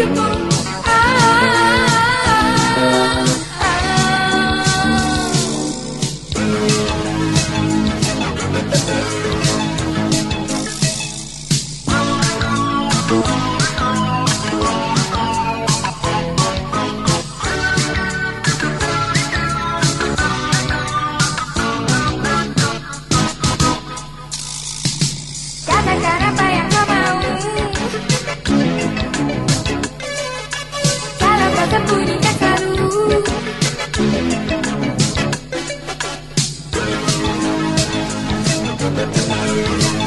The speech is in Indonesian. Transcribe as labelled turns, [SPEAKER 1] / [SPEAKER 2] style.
[SPEAKER 1] Hidupmu. Música